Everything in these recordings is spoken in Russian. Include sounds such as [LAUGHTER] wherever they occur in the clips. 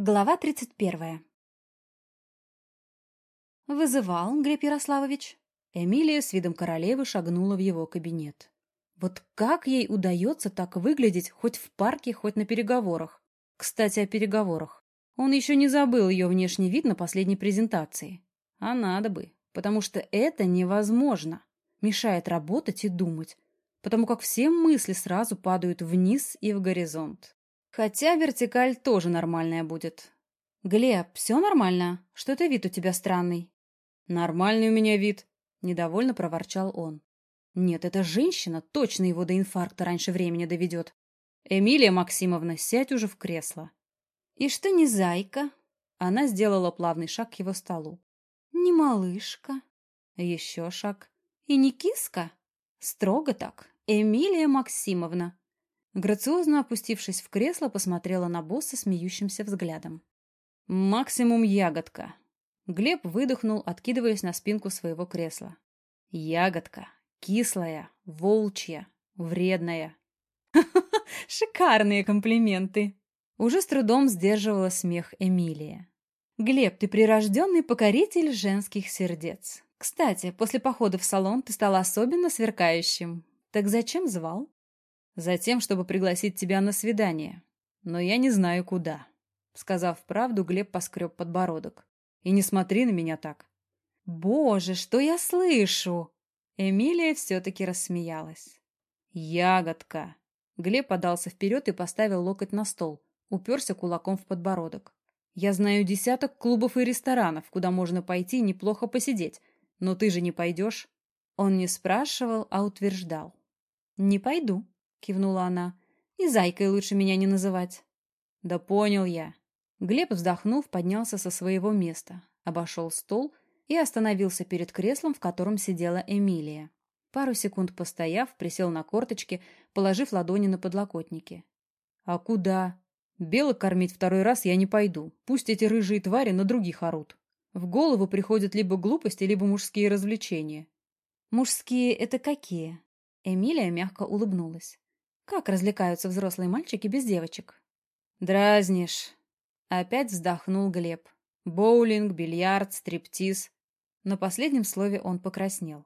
Глава 31. «Вызывал, Глеб Ярославович?» Эмилия с видом королевы шагнула в его кабинет. Вот как ей удается так выглядеть хоть в парке, хоть на переговорах? Кстати, о переговорах. Он еще не забыл ее внешний вид на последней презентации. А надо бы, потому что это невозможно. Мешает работать и думать, потому как все мысли сразу падают вниз и в горизонт. Хотя вертикаль тоже нормальная будет. Глеб, все нормально? Что-то вид у тебя странный. Нормальный у меня вид, недовольно проворчал он. Нет, эта женщина точно его до инфаркта раньше времени доведет. Эмилия Максимовна, сядь уже в кресло. И что не зайка? Она сделала плавный шаг к его столу. Не малышка. Еще шаг. И не киска? Строго так. Эмилия Максимовна. Грациозно опустившись в кресло, посмотрела на босса смеющимся взглядом. «Максимум ягодка». Глеб выдохнул, откидываясь на спинку своего кресла. «Ягодка. Кислая, волчья, вредная». [LAUGHS] Шикарные комплименты!» Уже с трудом сдерживала смех Эмилия. «Глеб, ты прирожденный покоритель женских сердец. Кстати, после похода в салон ты стал особенно сверкающим. Так зачем звал?» Затем, чтобы пригласить тебя на свидание. Но я не знаю, куда. Сказав правду, Глеб поскреб подбородок. И не смотри на меня так. Боже, что я слышу! Эмилия все-таки рассмеялась. Ягодка! Глеб подался вперед и поставил локоть на стол, уперся кулаком в подбородок. Я знаю десяток клубов и ресторанов, куда можно пойти неплохо посидеть, но ты же не пойдешь. Он не спрашивал, а утверждал. Не пойду. — кивнула она. «И зайкой лучше меня не называть». «Да понял я». Глеб, вздохнув, поднялся со своего места, обошел стол и остановился перед креслом, в котором сидела Эмилия. Пару секунд постояв, присел на корточки, положив ладони на подлокотники. «А куда? Белок кормить второй раз я не пойду. Пусть эти рыжие твари на других орут. В голову приходят либо глупости, либо мужские развлечения». «Мужские — это какие?» Эмилия мягко улыбнулась. Как развлекаются взрослые мальчики без девочек? Дразнишь. Опять вздохнул Глеб. Боулинг, бильярд, стриптиз. На последнем слове он покраснел.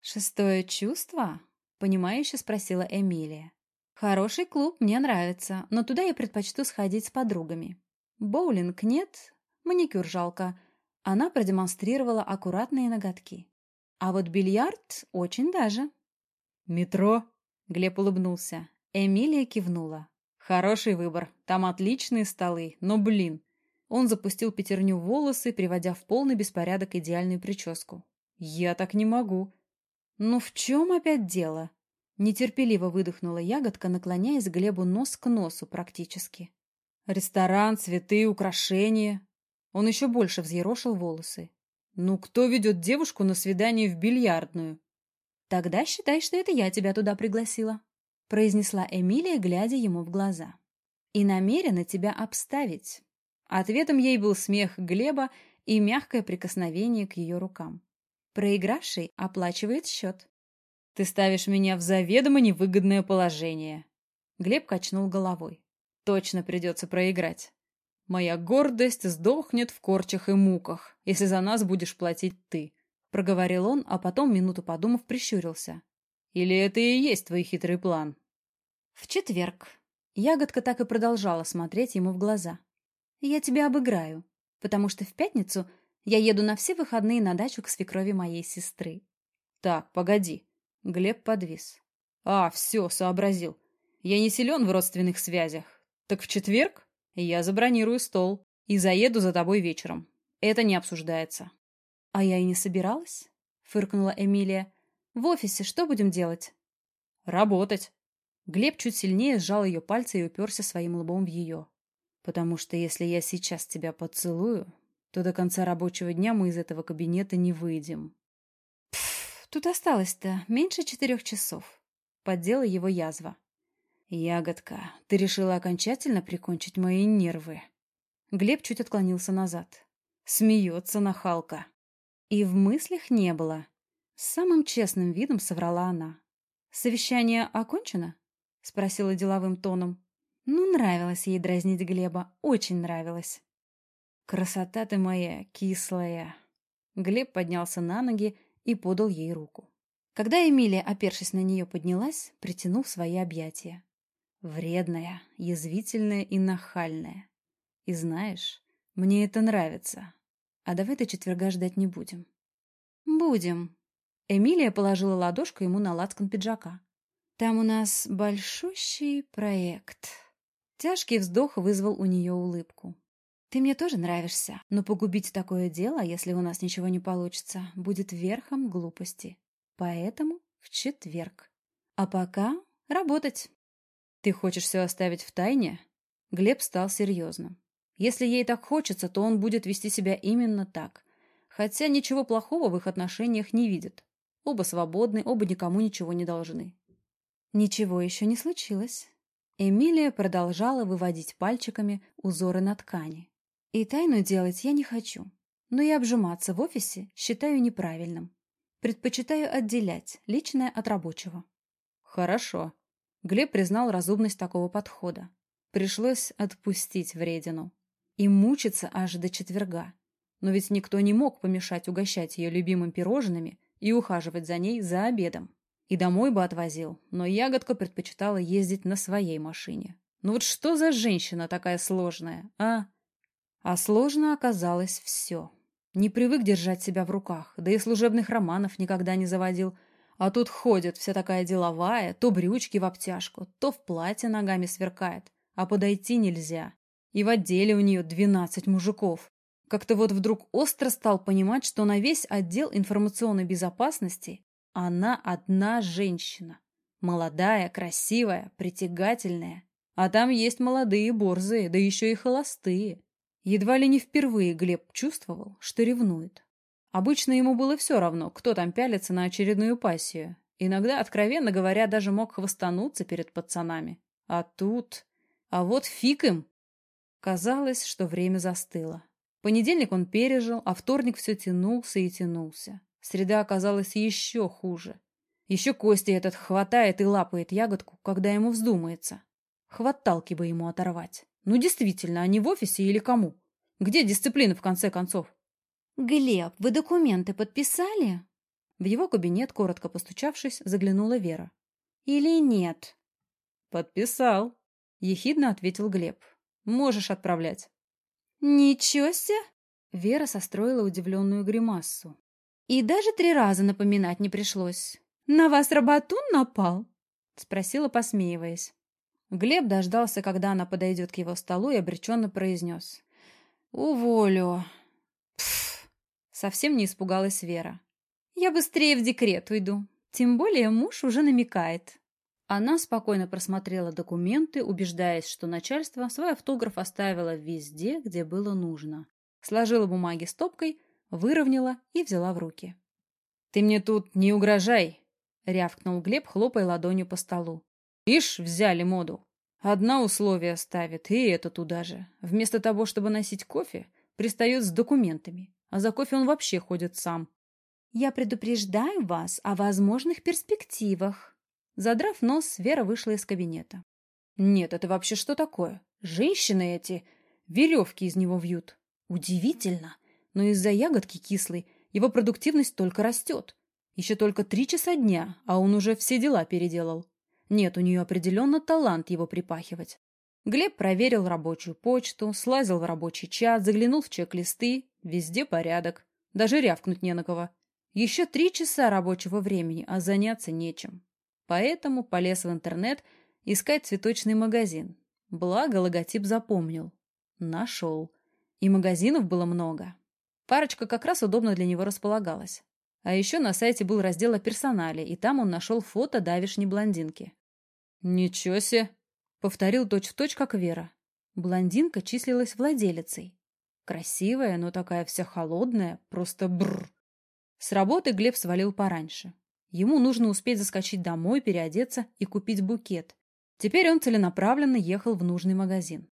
«Шестое чувство?» — понимающе спросила Эмилия. «Хороший клуб, мне нравится, но туда я предпочту сходить с подругами. Боулинг нет, маникюр жалко». Она продемонстрировала аккуратные ноготки. «А вот бильярд очень даже». «Метро?» — Глеб улыбнулся. Эмилия кивнула. Хороший выбор. Там отличные столы. Но, блин. Он запустил пятерню в волосы, приводя в полный беспорядок идеальную прическу. Я так не могу. Ну в чем опять дело? Нетерпеливо выдохнула ягодка, наклоняясь Глебу нос к носу практически. Ресторан, цветы, украшения. Он еще больше взъерошил волосы. Ну, кто ведет девушку на свидание в бильярдную? Тогда считай, что это я тебя туда пригласила произнесла Эмилия, глядя ему в глаза. «И намерена тебя обставить». Ответом ей был смех Глеба и мягкое прикосновение к ее рукам. Проигравший оплачивает счет. «Ты ставишь меня в заведомо невыгодное положение». Глеб качнул головой. «Точно придется проиграть. Моя гордость сдохнет в корчах и муках, если за нас будешь платить ты», — проговорил он, а потом, минуту подумав, прищурился. «Или это и есть твой хитрый план?» В четверг. Ягодка так и продолжала смотреть ему в глаза. Я тебя обыграю, потому что в пятницу я еду на все выходные на дачу к свекрови моей сестры. Так, погоди. Глеб подвис. А, все, сообразил. Я не силен в родственных связях. Так в четверг я забронирую стол и заеду за тобой вечером. Это не обсуждается. А я и не собиралась, фыркнула Эмилия. В офисе что будем делать? Работать. Глеб чуть сильнее сжал ее пальцы и уперся своим лбом в ее. «Потому что если я сейчас тебя поцелую, то до конца рабочего дня мы из этого кабинета не выйдем». «Пф, тут осталось-то меньше четырех часов», — поддела его язва. «Ягодка, ты решила окончательно прикончить мои нервы?» Глеб чуть отклонился назад. Смеется нахалка. И в мыслях не было. С самым честным видом соврала она. «Совещание окончено?» — спросила деловым тоном. Ну, нравилось ей дразнить Глеба, очень нравилось. «Красота ты моя, кислая!» Глеб поднялся на ноги и подал ей руку. Когда Эмилия, опершись на нее, поднялась, притянул свои объятия. Вредная, язвительная и нахальная. И знаешь, мне это нравится. А давай до четверга ждать не будем. Будем. Эмилия положила ладошку ему на лацкан пиджака. Там у нас большущий проект. Тяжкий вздох вызвал у нее улыбку. Ты мне тоже нравишься, но погубить такое дело, если у нас ничего не получится, будет верхом глупости. Поэтому в четверг. А пока работать. Ты хочешь все оставить в тайне? Глеб стал серьезным. Если ей так хочется, то он будет вести себя именно так. Хотя ничего плохого в их отношениях не видит. Оба свободны, оба никому ничего не должны. Ничего еще не случилось. Эмилия продолжала выводить пальчиками узоры на ткани. И тайну делать я не хочу. Но и обжиматься в офисе считаю неправильным. Предпочитаю отделять личное от рабочего. Хорошо. Глеб признал разумность такого подхода. Пришлось отпустить вредину. И мучиться аж до четверга. Но ведь никто не мог помешать угощать ее любимым пирожными и ухаживать за ней за обедом. И домой бы отвозил, но ягодка предпочитала ездить на своей машине. Ну вот что за женщина такая сложная, а? А сложно оказалось все. Не привык держать себя в руках, да и служебных романов никогда не заводил. А тут ходит вся такая деловая, то брючки в обтяжку, то в платье ногами сверкает, а подойти нельзя. И в отделе у нее двенадцать мужиков. Как-то вот вдруг остро стал понимать, что на весь отдел информационной безопасности она одна женщина. Молодая, красивая, притягательная. А там есть молодые борзые, да еще и холостые. Едва ли не впервые Глеб чувствовал, что ревнует. Обычно ему было все равно, кто там пялится на очередную пассию. Иногда, откровенно говоря, даже мог хвостануться перед пацанами. А тут... А вот фиг им! Казалось, что время застыло. Понедельник он пережил, а вторник все тянулся и тянулся. Среда оказалась еще хуже. Еще Костя этот хватает и лапает ягодку, когда ему вздумается. Хваталки бы ему оторвать. Ну, действительно, они в офисе или кому? Где дисциплина, в конце концов? «Глеб, вы документы подписали?» В его кабинет, коротко постучавшись, заглянула Вера. «Или нет?» «Подписал», — ехидно ответил Глеб. Можешь отправлять. Ничего себе! Вера состроила удивленную гримассу. И даже три раза напоминать не пришлось. На вас Работун напал? Спросила, посмеиваясь. Глеб дождался, когда она подойдет к его столу и обреченно произнес. «Уволю». Пф, совсем не испугалась Вера. «Я быстрее в декрет уйду. Тем более муж уже намекает». Она спокойно просмотрела документы, убеждаясь, что начальство свой автограф оставило везде, где было нужно. Сложила бумаги стопкой, выровняла и взяла в руки. «Ты мне тут не угрожай!» — рявкнул Глеб, хлопая ладонью по столу. «Ишь, взяли моду. Одна условие ставит, и это туда же. Вместо того, чтобы носить кофе, пристает с документами, а за кофе он вообще ходит сам». «Я предупреждаю вас о возможных перспективах», Задрав нос, Вера вышла из кабинета. Нет, это вообще что такое? Женщины эти веревки из него вьют. Удивительно, но из-за ягодки кислой его продуктивность только растет. Еще только три часа дня, а он уже все дела переделал. Нет, у нее определенно талант его припахивать. Глеб проверил рабочую почту, слазил в рабочий чат, заглянул в чек-листы. Везде порядок. Даже рявкнуть не на кого. Еще три часа рабочего времени, а заняться нечем. Поэтому полез в интернет искать цветочный магазин. Благо, логотип запомнил. Нашел. И магазинов было много. Парочка как раз удобно для него располагалась. А еще на сайте был раздел о персонале, и там он нашел фото давишней блондинки. «Ничего себе!» — повторил точь-в-точь, точь, как Вера. Блондинка числилась владелицей. Красивая, но такая вся холодная, просто бррр. С работы Глеб свалил пораньше. Ему нужно успеть заскочить домой, переодеться и купить букет. Теперь он целенаправленно ехал в нужный магазин.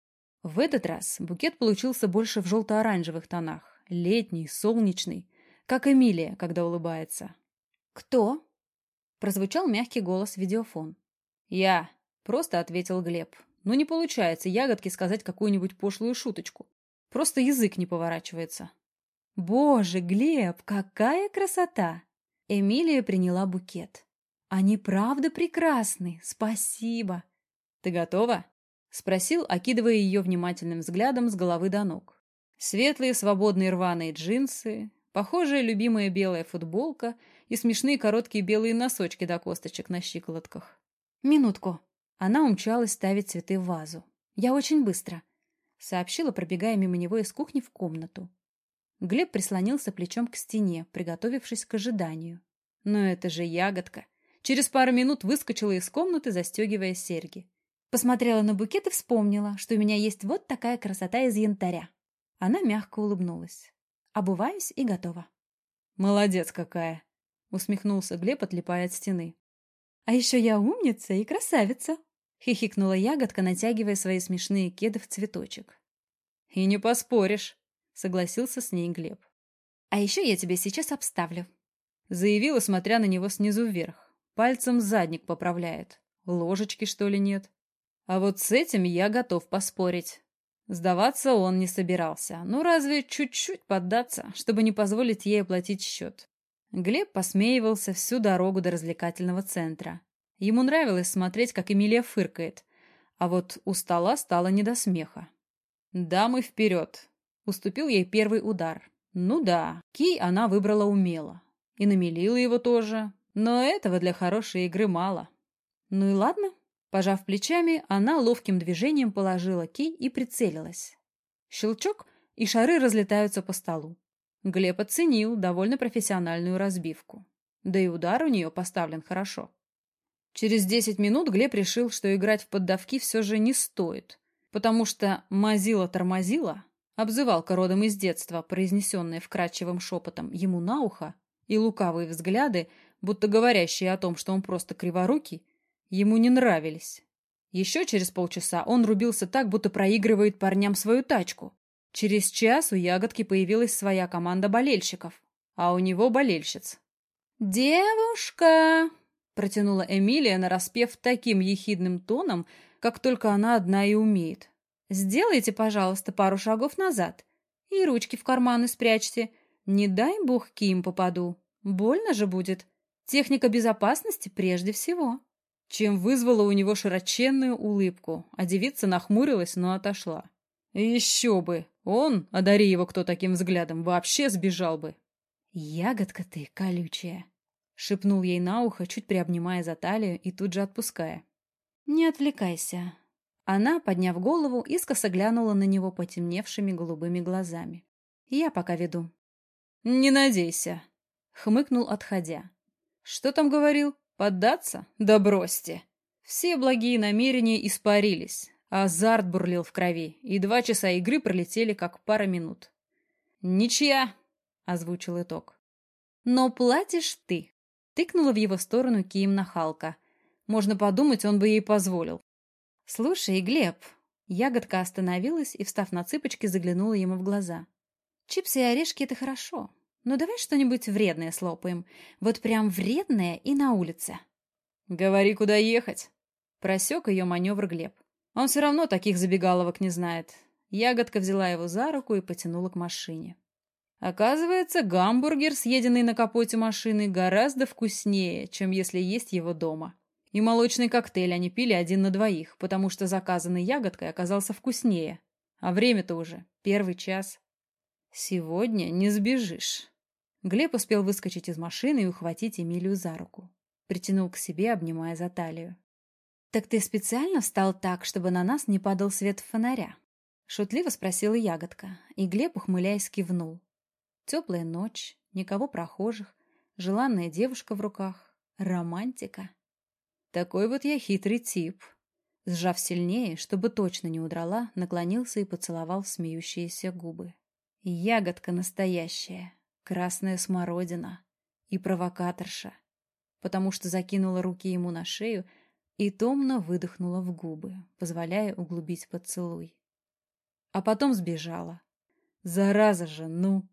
В этот раз букет получился больше в желто-оранжевых тонах. Летний, солнечный, как Эмилия, когда улыбается. «Кто?» Прозвучал мягкий голос в видеофон. «Я», — просто ответил Глеб. но не получается ягодке сказать какую-нибудь пошлую шуточку. Просто язык не поворачивается. «Боже, Глеб, какая красота!» Эмилия приняла букет. «Они правда прекрасны, спасибо!» «Ты готова?» — спросил, окидывая ее внимательным взглядом с головы до ног. Светлые свободные рваные джинсы, похожая любимая белая футболка и смешные короткие белые носочки до косточек на щиколотках. «Минутку». Она умчалась ставить цветы в вазу. «Я очень быстро сообщила, пробегая мимо него из кухни в комнату. Глеб прислонился плечом к стене, приготовившись к ожиданию. Но это же ягодка. Через пару минут выскочила из комнаты, застегивая серьги. Посмотрела на букет и вспомнила, что у меня есть вот такая красота из янтаря. Она мягко улыбнулась. Обуваюсь и готова. «Молодец какая!» — усмехнулся Глеб, отлипая от стены. «А еще я умница и красавица!» Хихикнула ягодка, натягивая свои смешные кеды в цветочек. «И не поспоришь», — согласился с ней Глеб. «А еще я тебе сейчас обставлю», — заявила, смотря на него снизу вверх. Пальцем задник поправляет. Ложечки, что ли, нет? А вот с этим я готов поспорить. Сдаваться он не собирался. Ну, разве чуть-чуть поддаться, чтобы не позволить ей оплатить счет. Глеб посмеивался всю дорогу до развлекательного центра. Ему нравилось смотреть, как Эмилия фыркает, а вот у стола стало не до смеха. «Дамы вперед!» Уступил ей первый удар. Ну да, кий она выбрала умело. И намелила его тоже, но этого для хорошей игры мало. Ну и ладно. Пожав плечами, она ловким движением положила кий и прицелилась. Щелчок, и шары разлетаются по столу. Глеб оценил довольно профессиональную разбивку. Да и удар у нее поставлен хорошо. Через десять минут Глеб решил, что играть в поддавки все же не стоит, потому что «мазила-тормозила» обзывалка родом из детства, произнесенная вкрадчивым шепотом ему на ухо, и лукавые взгляды, будто говорящие о том, что он просто криворукий, ему не нравились. Еще через полчаса он рубился так, будто проигрывает парням свою тачку. Через час у Ягодки появилась своя команда болельщиков, а у него болельщиц. «Девушка!» Протянула Эмилия, нараспев таким ехидным тоном, как только она одна и умеет. «Сделайте, пожалуйста, пару шагов назад. И ручки в карманы спрячьте. Не дай бог Ким попаду. Больно же будет. Техника безопасности прежде всего». Чем вызвала у него широченную улыбку, а девица нахмурилась, но отошла. «Еще бы! Он, одари его кто таким взглядом, вообще сбежал бы!» «Ягодка ты колючая!» — шепнул ей на ухо, чуть приобнимая за талию и тут же отпуская. «Не отвлекайся». Она, подняв голову, искоса глянула на него потемневшими голубыми глазами. «Я пока веду». «Не надейся», — хмыкнул, отходя. «Что там говорил? Поддаться? Да бросьте». Все благие намерения испарились, азарт бурлил в крови, и два часа игры пролетели как пара минут. «Ничья», — озвучил итог. «Но платишь ты», Тыкнула в его сторону Кием нахалка. Можно подумать, он бы ей позволил. «Слушай, Глеб...» Ягодка остановилась и, встав на цыпочки, заглянула ему в глаза. «Чипсы и орешки — это хорошо, но давай что-нибудь вредное слопаем. Вот прям вредное и на улице». «Говори, куда ехать!» Просек ее маневр Глеб. Он все равно таких забегаловок не знает. Ягодка взяла его за руку и потянула к машине. Оказывается, гамбургер, съеденный на капоте машины, гораздо вкуснее, чем если есть его дома. И молочный коктейль они пили один на двоих, потому что заказанный ягодкой оказался вкуснее. А время-то уже первый час. Сегодня не сбежишь. Глеб успел выскочить из машины и ухватить Эмилию за руку. Притянул к себе, обнимая за талию. «Так ты специально встал так, чтобы на нас не падал свет фонаря?» Шутливо спросила ягодка, и Глеб, ухмыляясь, кивнул. Теплая ночь, никого прохожих, желанная девушка в руках, романтика. Такой вот я хитрый тип. Сжав сильнее, чтобы точно не удрала, наклонился и поцеловал смеющиеся губы. Ягодка настоящая, красная смородина и провокаторша, потому что закинула руки ему на шею и томно выдохнула в губы, позволяя углубить поцелуй. А потом сбежала. Зараза же, ну!